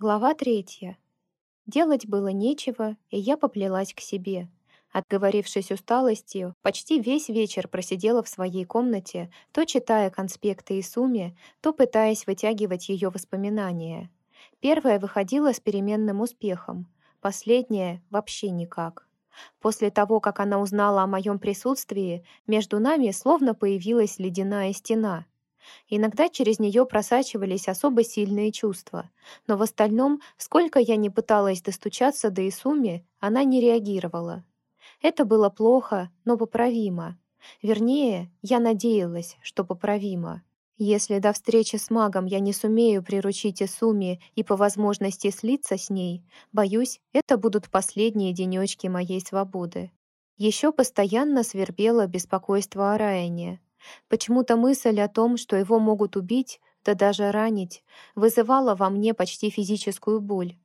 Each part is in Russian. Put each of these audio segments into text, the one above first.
Глава третья. Делать было нечего, и я поплелась к себе. Отговорившись усталостью, почти весь вечер просидела в своей комнате, то читая конспекты Исуми, то пытаясь вытягивать ее воспоминания. Первая выходила с переменным успехом, последняя — вообще никак. После того, как она узнала о моем присутствии, между нами словно появилась ледяная стена — Иногда через нее просачивались особо сильные чувства, но в остальном, сколько я не пыталась достучаться до Исуми, она не реагировала. Это было плохо, но поправимо. Вернее, я надеялась, что поправимо. Если до встречи с магом я не сумею приручить Исуми и по возможности слиться с ней, боюсь, это будут последние денечки моей свободы. Еще постоянно свербело беспокойство о Райане. Почему-то мысль о том, что его могут убить, да даже ранить, вызывала во мне почти физическую боль.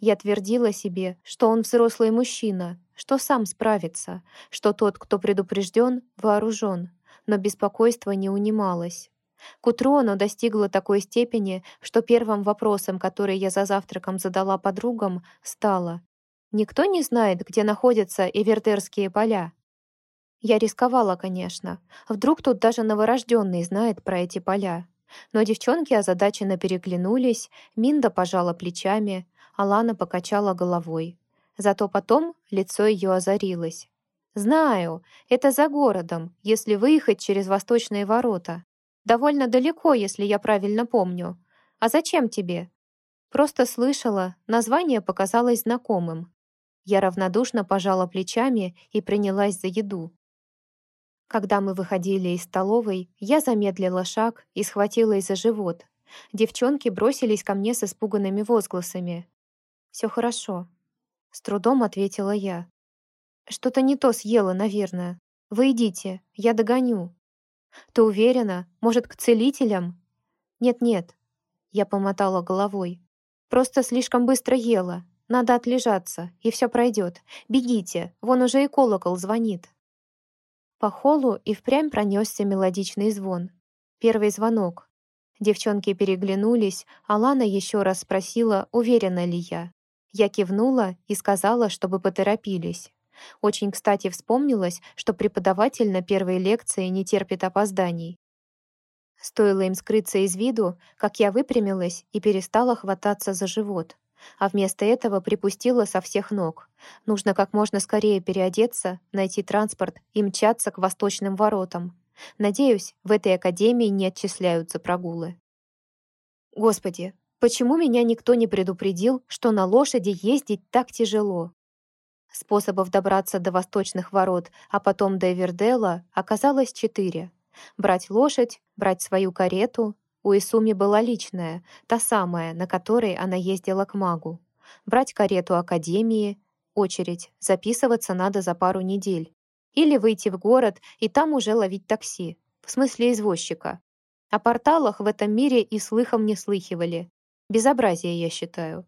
Я твердила себе, что он взрослый мужчина, что сам справится, что тот, кто предупрежден, вооружен, но беспокойство не унималось. К утру оно достигло такой степени, что первым вопросом, который я за завтраком задала подругам, стало «Никто не знает, где находятся Эвертерские поля?» Я рисковала, конечно. Вдруг тут даже новорожденный знает про эти поля. Но девчонки озадаченно переглянулись, Минда пожала плечами, Алана покачала головой. Зато потом лицо ее озарилось. «Знаю, это за городом, если выехать через восточные ворота. Довольно далеко, если я правильно помню. А зачем тебе?» Просто слышала, название показалось знакомым. Я равнодушно пожала плечами и принялась за еду. Когда мы выходили из столовой, я замедлила шаг и схватилась за живот. Девчонки бросились ко мне с испуганными возгласами. «Все хорошо», — с трудом ответила я. «Что-то не то съела, наверное. Вы идите, я догоню». «Ты уверена? Может, к целителям?» «Нет-нет», — я помотала головой. «Просто слишком быстро ела. Надо отлежаться, и все пройдет. Бегите, вон уже и колокол звонит». По холлу и впрямь пронесся мелодичный звон. Первый звонок. Девчонки переглянулись, а Лана еще раз спросила, уверена ли я. Я кивнула и сказала, чтобы поторопились. Очень кстати вспомнилось, что преподаватель на первой лекции не терпит опозданий. Стоило им скрыться из виду, как я выпрямилась и перестала хвататься за живот а вместо этого припустила со всех ног. Нужно как можно скорее переодеться, найти транспорт и мчаться к восточным воротам. Надеюсь, в этой академии не отчисляются прогулы. Господи, почему меня никто не предупредил, что на лошади ездить так тяжело? Способов добраться до восточных ворот, а потом до Эвердела оказалось четыре. Брать лошадь, брать свою карету, у Исуми была личная, та самая, на которой она ездила к магу. Брать карету Академии, очередь, записываться надо за пару недель. Или выйти в город и там уже ловить такси, в смысле извозчика. О порталах в этом мире и слыхом не слыхивали. Безобразие, я считаю.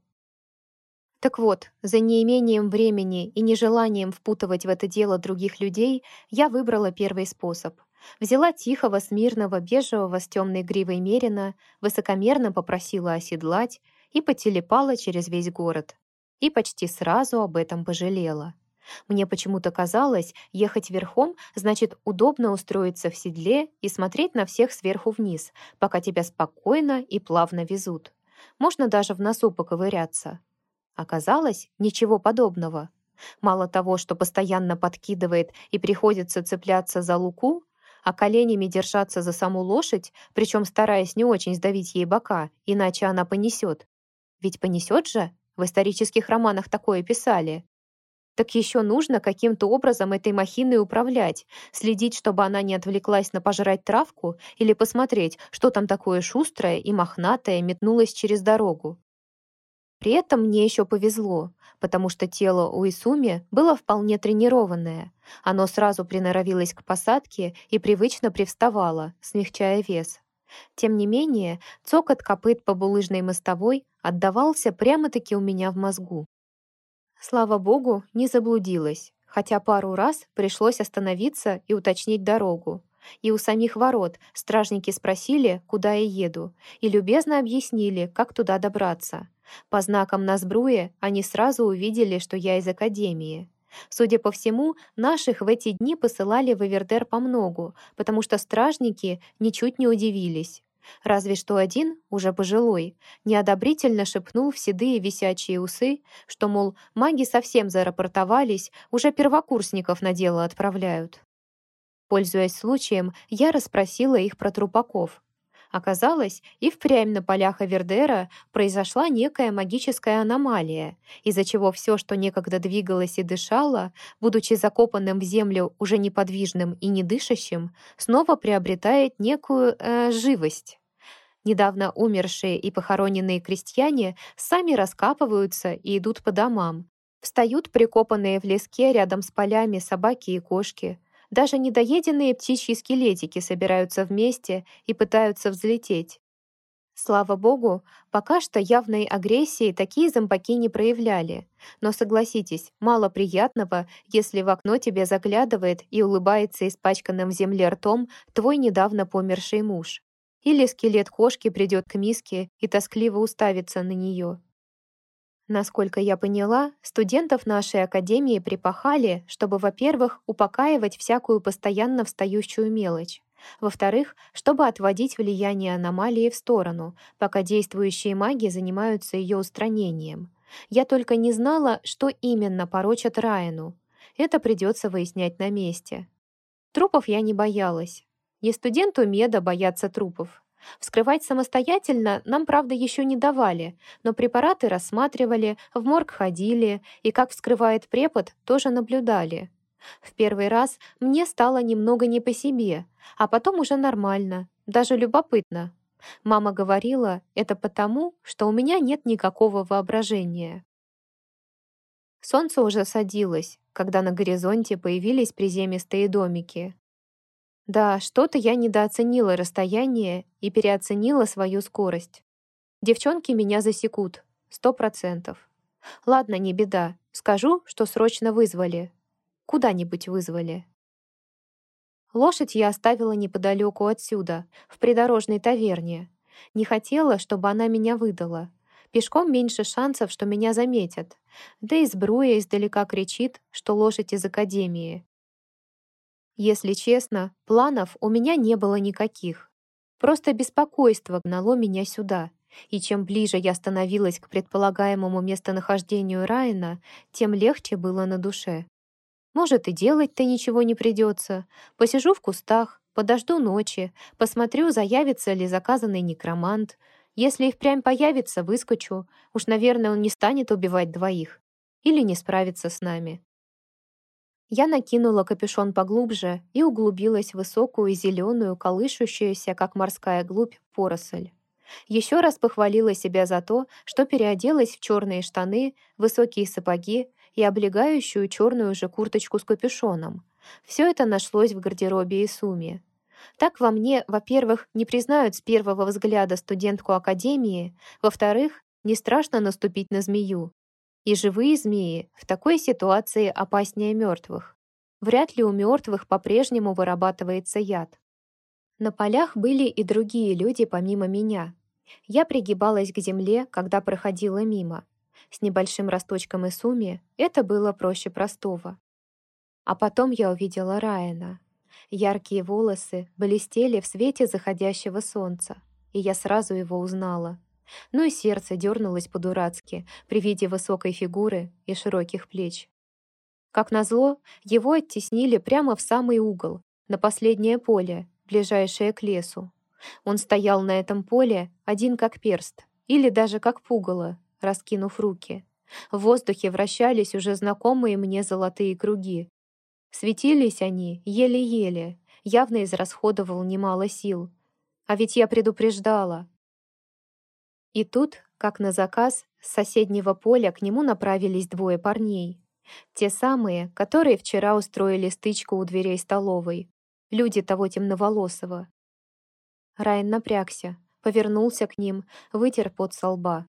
Так вот, за неимением времени и нежеланием впутывать в это дело других людей, я выбрала первый способ — Взяла тихого, смирного, бежевого с темной гривой мерина, высокомерно попросила оседлать и потелепала через весь город. И почти сразу об этом пожалела. Мне почему-то казалось, ехать верхом значит удобно устроиться в седле и смотреть на всех сверху вниз, пока тебя спокойно и плавно везут. Можно даже в носу поковыряться. Оказалось, ничего подобного. Мало того, что постоянно подкидывает и приходится цепляться за луку, а коленями держаться за саму лошадь, причем стараясь не очень сдавить ей бока, иначе она понесет. Ведь понесет же? В исторических романах такое писали. Так еще нужно каким-то образом этой махиной управлять, следить, чтобы она не отвлеклась на пожрать травку или посмотреть, что там такое шустрое и мохнатое метнулось через дорогу. При этом мне еще повезло, потому что тело у Исуми было вполне тренированное. Оно сразу приноровилось к посадке и привычно привставало, смягчая вес. Тем не менее, цокот копыт по булыжной мостовой отдавался прямо-таки у меня в мозгу. Слава богу, не заблудилась, хотя пару раз пришлось остановиться и уточнить дорогу. И у самих ворот стражники спросили, куда я еду, и любезно объяснили, как туда добраться — По знакам на сбруе они сразу увидели, что я из Академии. Судя по всему, наших в эти дни посылали в Эвердер помногу, потому что стражники ничуть не удивились. Разве что один, уже пожилой, неодобрительно шепнул в седые висячие усы, что, мол, маги совсем зарапортовались, уже первокурсников на дело отправляют. Пользуясь случаем, я расспросила их про трупаков. Оказалось, и впрямь на полях Авердера произошла некая магическая аномалия, из-за чего все, что некогда двигалось и дышало, будучи закопанным в землю уже неподвижным и недышащим, снова приобретает некую э, живость. Недавно умершие и похороненные крестьяне сами раскапываются и идут по домам. Встают прикопанные в леске рядом с полями собаки и кошки — даже недоеденные птичьи скелетики собираются вместе и пытаются взлететь. Слава богу, пока что явной агрессии такие зомбаки не проявляли. Но согласитесь, мало приятного, если в окно тебе заглядывает и улыбается испачканным в земле ртом твой недавно померший муж. Или скелет кошки придет к миске и тоскливо уставится на нее. Насколько я поняла, студентов нашей академии припахали, чтобы, во-первых, упокаивать всякую постоянно встающую мелочь, во-вторых, чтобы отводить влияние аномалии в сторону, пока действующие маги занимаются ее устранением. Я только не знала, что именно порочат Райану. Это придется выяснять на месте. Трупов я не боялась. Не студенту меда бояться трупов. Вскрывать самостоятельно нам, правда, еще не давали, но препараты рассматривали, в морг ходили и, как вскрывает препод, тоже наблюдали. В первый раз мне стало немного не по себе, а потом уже нормально, даже любопытно. Мама говорила, это потому, что у меня нет никакого воображения. Солнце уже садилось, когда на горизонте появились приземистые домики. Да, что-то я недооценила расстояние и переоценила свою скорость. Девчонки меня засекут. Сто процентов. Ладно, не беда. Скажу, что срочно вызвали. Куда-нибудь вызвали. Лошадь я оставила неподалеку отсюда, в придорожной таверне. Не хотела, чтобы она меня выдала. Пешком меньше шансов, что меня заметят. Да и сбруя издалека кричит, что лошадь из академии. Если честно, планов у меня не было никаких. Просто беспокойство гнало меня сюда. И чем ближе я становилась к предполагаемому местонахождению Райана, тем легче было на душе. Может, и делать-то ничего не придется. Посижу в кустах, подожду ночи, посмотрю, заявится ли заказанный некромант. Если и впрямь появится, выскочу. Уж, наверное, он не станет убивать двоих. Или не справится с нами. Я накинула капюшон поглубже и углубилась в высокую зеленую, колышущуюся, как морская глубь, поросль. Еще раз похвалила себя за то, что переоделась в черные штаны, высокие сапоги и облегающую черную же курточку с капюшоном. Все это нашлось в гардеробе Исуми. Так во мне, во-первых, не признают с первого взгляда студентку академии, во-вторых, не страшно наступить на змею, и живые змеи в такой ситуации опаснее мертвых. Вряд ли у мертвых по-прежнему вырабатывается яд. На полях были и другие люди помимо меня. Я пригибалась к земле, когда проходила мимо. С небольшим росточком и суми это было проще простого. А потом я увидела Райана. Яркие волосы блестели в свете заходящего солнца, и я сразу его узнала — ну и сердце дернулось по-дурацки при виде высокой фигуры и широких плеч. Как назло, его оттеснили прямо в самый угол, на последнее поле, ближайшее к лесу. Он стоял на этом поле один как перст, или даже как пугало, раскинув руки. В воздухе вращались уже знакомые мне золотые круги. Светились они еле-еле, явно израсходовал немало сил. А ведь я предупреждала, и тут, как на заказ, с соседнего поля к нему направились двое парней. Те самые, которые вчера устроили стычку у дверей столовой. Люди того темноволосого. Райан напрягся, повернулся к ним, вытер пот со лба.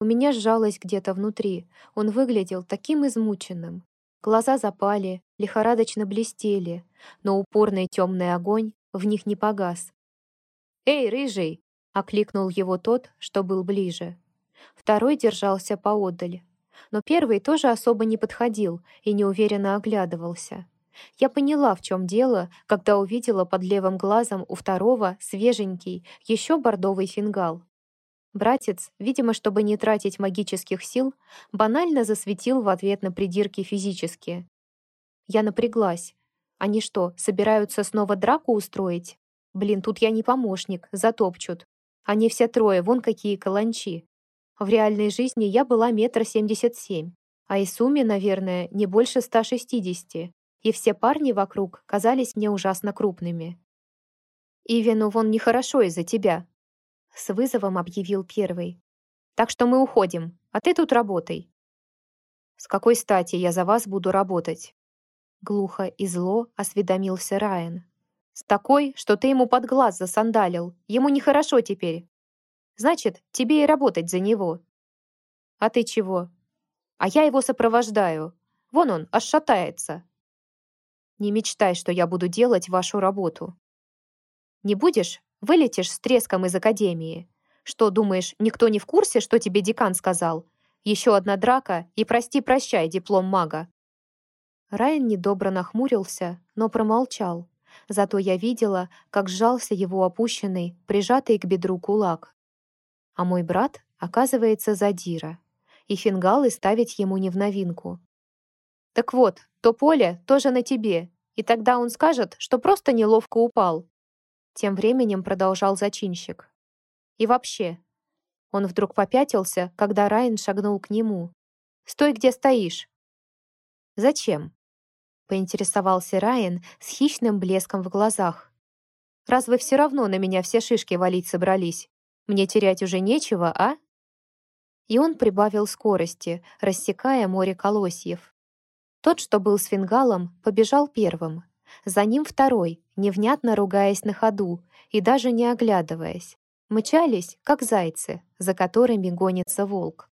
У меня сжалось где-то внутри. Он выглядел таким измученным. Глаза запали, лихорадочно блестели, но упорный темный огонь в них не погас. «Эй, рыжий!» — окликнул его тот, что был ближе. Второй держался поодаль. Но первый тоже особо не подходил и неуверенно оглядывался. Я поняла, в чем дело, когда увидела под левым глазом у второго свеженький, еще бордовый фингал. Братец, видимо, чтобы не тратить магических сил, банально засветил в ответ на придирки физические. Я напряглась. Они что, собираются снова драку устроить? Блин, тут я не помощник, затопчут. Они все трое, вон какие каланчи. В реальной жизни я была метр семьдесят семь, а и сумме, наверное, не больше ста шестидесяти и все парни вокруг казались мне ужасно крупными. «Ивину вон нехорошо из-за тебя», — с вызовом объявил первый. «Так что мы уходим, а ты тут работай». «С какой стати я за вас буду работать?» Глухо и зло осведомился Райан. «С такой, что ты ему под глаз засандалил. Ему нехорошо теперь. Значит, тебе и работать за него». «А ты чего?» «А я его сопровождаю. Вон он, аж шатается». Не мечтай, что я буду делать вашу работу. Не будешь? Вылетишь с треском из академии. Что, думаешь, никто не в курсе, что тебе декан сказал? Еще одна драка и прости-прощай диплом мага». Райан недобро нахмурился, но промолчал. Зато я видела, как сжался его опущенный, прижатый к бедру кулак. А мой брат, оказывается, задира. И фингалы ставить ему не в новинку. Так вот, то поле тоже на тебе, и тогда он скажет, что просто неловко упал. Тем временем продолжал зачинщик. И вообще, он вдруг попятился, когда Райан шагнул к нему. «Стой, где стоишь!» «Зачем?» — поинтересовался Райан с хищным блеском в глазах. «Раз вы все равно на меня все шишки валить собрались, мне терять уже нечего, а?» И он прибавил скорости, рассекая море колосьев. Тот, что был с фингалом, побежал первым. За ним второй, невнятно ругаясь на ходу и даже не оглядываясь. Мчались, как зайцы, за которыми гонится волк.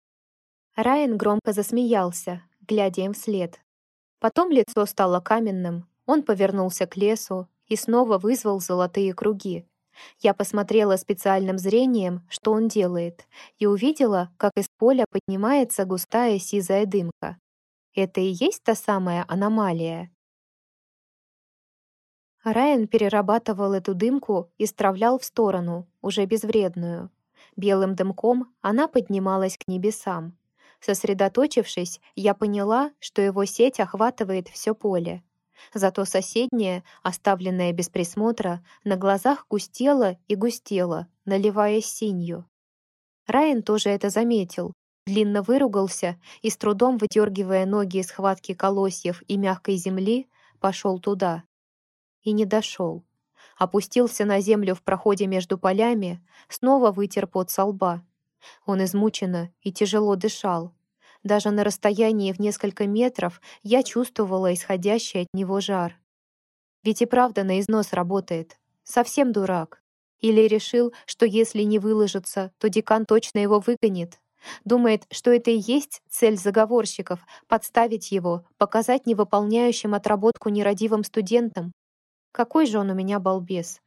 Райан громко засмеялся, глядя им вслед. Потом лицо стало каменным, он повернулся к лесу и снова вызвал золотые круги. Я посмотрела специальным зрением, что он делает, и увидела, как из поля поднимается густая сизая дымка. Это и есть та самая аномалия? Райан перерабатывал эту дымку и стравлял в сторону, уже безвредную. Белым дымком она поднималась к небесам. Сосредоточившись, я поняла, что его сеть охватывает все поле. Зато соседнее, оставленное без присмотра, на глазах густело и густело, наливаясь синью. Райан тоже это заметил длинно выругался и, с трудом выдергивая ноги из схватки колосьев и мягкой земли, пошел туда. И не дошел. Опустился на землю в проходе между полями, снова вытер пот со лба. Он измученно и тяжело дышал. Даже на расстоянии в несколько метров я чувствовала исходящий от него жар. Ведь и правда на износ работает. Совсем дурак. Или решил, что если не выложится, то декан точно его выгонит. Думает, что это и есть цель заговорщиков — подставить его, показать невыполняющим отработку нерадивым студентам. Какой же он у меня балбес.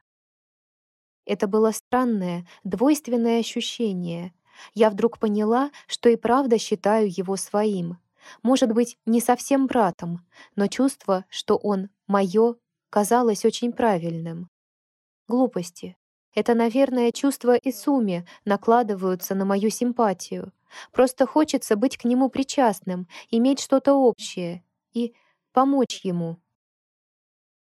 Это было странное, двойственное ощущение. Я вдруг поняла, что и правда считаю его своим. Может быть, не совсем братом, но чувство, что он моё, казалось очень правильным. Глупости. Это, наверное, чувства и Суми накладываются на мою симпатию. Просто хочется быть к нему причастным, иметь что-то общее и помочь ему.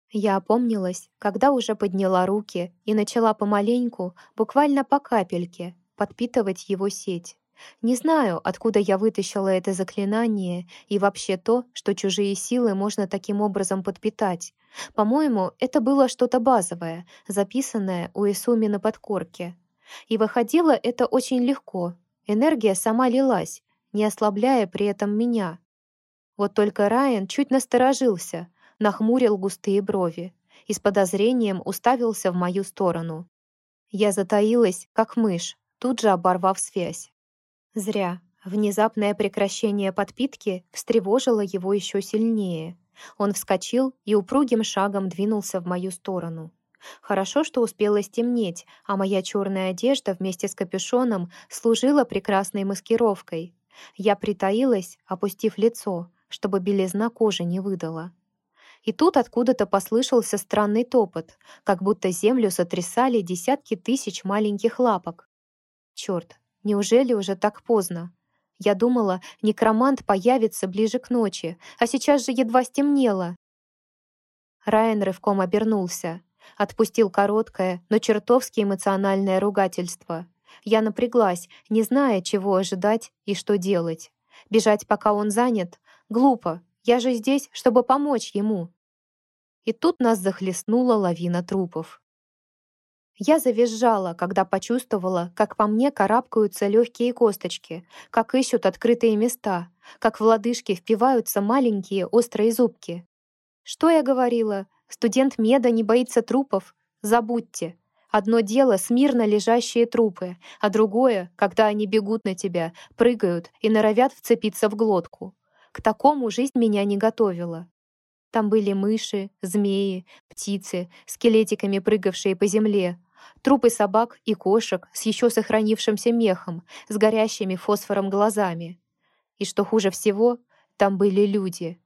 Я опомнилась, когда уже подняла руки и начала помаленьку, буквально по капельке, подпитывать его сеть. Не знаю, откуда я вытащила это заклинание и вообще то, что чужие силы можно таким образом подпитать. По-моему, это было что-то базовое, записанное у Исуми на подкорке. И выходило это очень легко. Энергия сама лилась, не ослабляя при этом меня. Вот только Райан чуть насторожился, нахмурил густые брови и с подозрением уставился в мою сторону. Я затаилась, как мышь, тут же оборвав связь. Зря. Внезапное прекращение подпитки встревожило его еще сильнее. Он вскочил и упругим шагом двинулся в мою сторону. Хорошо, что успело стемнеть, а моя черная одежда вместе с капюшоном служила прекрасной маскировкой. Я притаилась, опустив лицо, чтобы белизна кожи не выдала. И тут откуда-то послышался странный топот, как будто землю сотрясали десятки тысяч маленьких лапок. Черт, неужели уже так поздно? Я думала, некромант появится ближе к ночи, а сейчас же едва стемнело. Райан рывком обернулся, отпустил короткое, но чертовски эмоциональное ругательство. Я напряглась, не зная, чего ожидать и что делать. Бежать, пока он занят? Глупо. Я же здесь, чтобы помочь ему. И тут нас захлестнула лавина трупов. Я завизжала, когда почувствовала, как по мне карабкаются легкие косточки, как ищут открытые места, как в лодыжки впиваются маленькие острые зубки. Что я говорила? Студент меда не боится трупов? Забудьте. Одно дело — смирно лежащие трупы, а другое — когда они бегут на тебя, прыгают и норовят вцепиться в глотку. К такому жизнь меня не готовила. Там были мыши, змеи, птицы, скелетиками прыгавшие по земле, трупы собак и кошек с еще сохранившимся мехом, с горящими фосфором глазами. И что хуже всего, там были люди.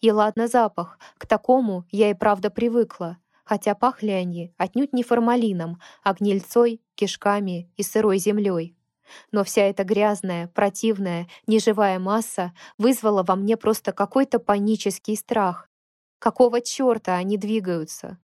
И ладно запах, к такому я и правда привыкла, хотя пахли они отнюдь не формалином, а гнильцой, кишками и сырой землей. Но вся эта грязная, противная, неживая масса вызвала во мне просто какой-то панический страх. Какого чёрта они двигаются?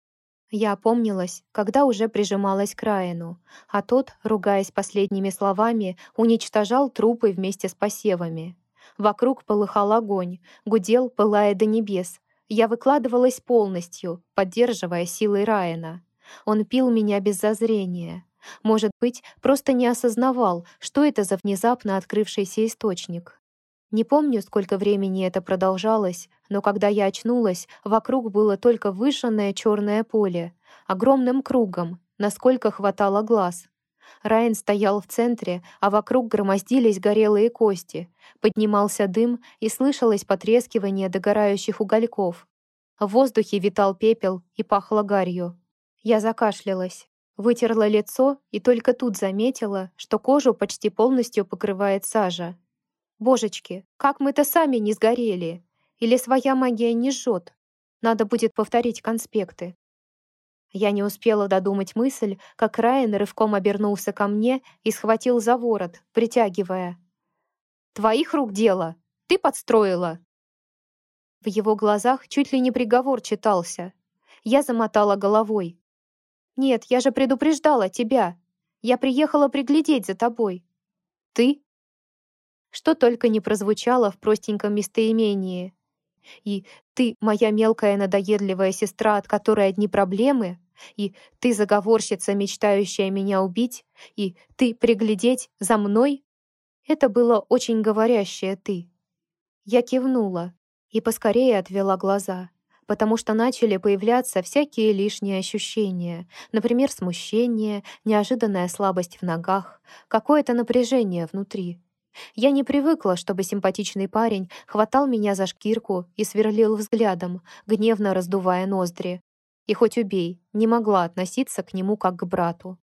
Я опомнилась, когда уже прижималась к Райану, а тот, ругаясь последними словами, уничтожал трупы вместе с посевами. Вокруг полыхал огонь, гудел, пылая до небес, я выкладывалась полностью, поддерживая силы Райана. Он пил меня без зазрения. Может быть, просто не осознавал, что это за внезапно открывшийся источник. Не помню, сколько времени это продолжалось, но когда я очнулась, вокруг было только выжженное черное поле, огромным кругом, насколько хватало глаз. Райан стоял в центре, а вокруг громоздились горелые кости. Поднимался дым, и слышалось потрескивание догорающих угольков. В воздухе витал пепел и пахло гарью. Я закашлялась, вытерла лицо и только тут заметила, что кожу почти полностью покрывает сажа. «Божечки, как мы-то сами не сгорели! Или своя магия не жжет? Надо будет повторить конспекты». Я не успела додумать мысль, как Райан рывком обернулся ко мне и схватил за ворот, притягивая. «Твоих рук дело! Ты подстроила!» В его глазах чуть ли не приговор читался. Я замотала головой. «Нет, я же предупреждала тебя. Я приехала приглядеть за тобой». «Ты?» Что только не прозвучало в простеньком местоимении. И «ты, моя мелкая надоедливая сестра, от которой одни проблемы», и ты заговорщица, мечтающая меня убить, и ты приглядеть за мной? Это было очень говорящее «ты». Я кивнула и поскорее отвела глаза, потому что начали появляться всякие лишние ощущения, например, смущение, неожиданная слабость в ногах, какое-то напряжение внутри. Я не привыкла, чтобы симпатичный парень хватал меня за шкирку и сверлил взглядом, гневно раздувая ноздри, и хоть убей, не могла относиться к нему как к брату.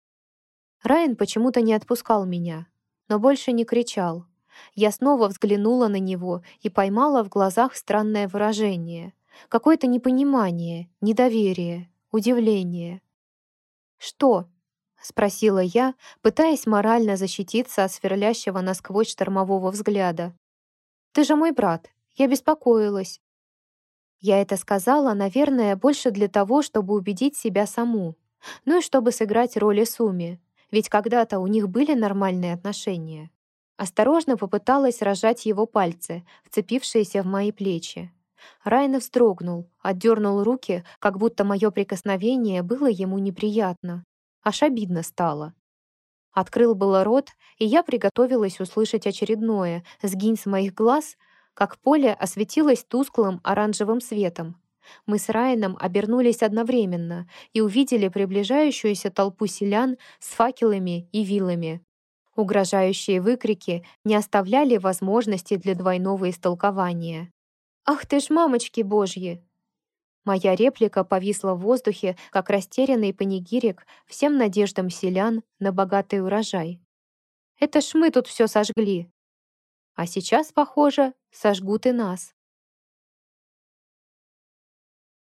Райан почему-то не отпускал меня, но больше не кричал. Я снова взглянула на него и поймала в глазах странное выражение. Какое-то непонимание, недоверие, удивление. «Что?» — спросила я, пытаясь морально защититься от сверлящего насквозь штормового взгляда. «Ты же мой брат. Я беспокоилась. Я это сказала, наверное, больше для того, чтобы убедить себя саму. Ну и чтобы сыграть роль Суми. Ведь когда-то у них были нормальные отношения. Осторожно попыталась разжать его пальцы, вцепившиеся в мои плечи. Райна вздрогнул, отдернул руки, как будто мое прикосновение было ему неприятно. Аж обидно стало. Открыл было рот, и я приготовилась услышать очередное «сгинь с моих глаз», как поле осветилось тусклым оранжевым светом. Мы с Райаном обернулись одновременно и увидели приближающуюся толпу селян с факелами и вилами. Угрожающие выкрики не оставляли возможности для двойного истолкования. «Ах ты ж, мамочки божьи!» Моя реплика повисла в воздухе, как растерянный панигирик всем надеждам селян на богатый урожай. Это ж мы тут все сожгли. А сейчас, похоже, сожгут и нас.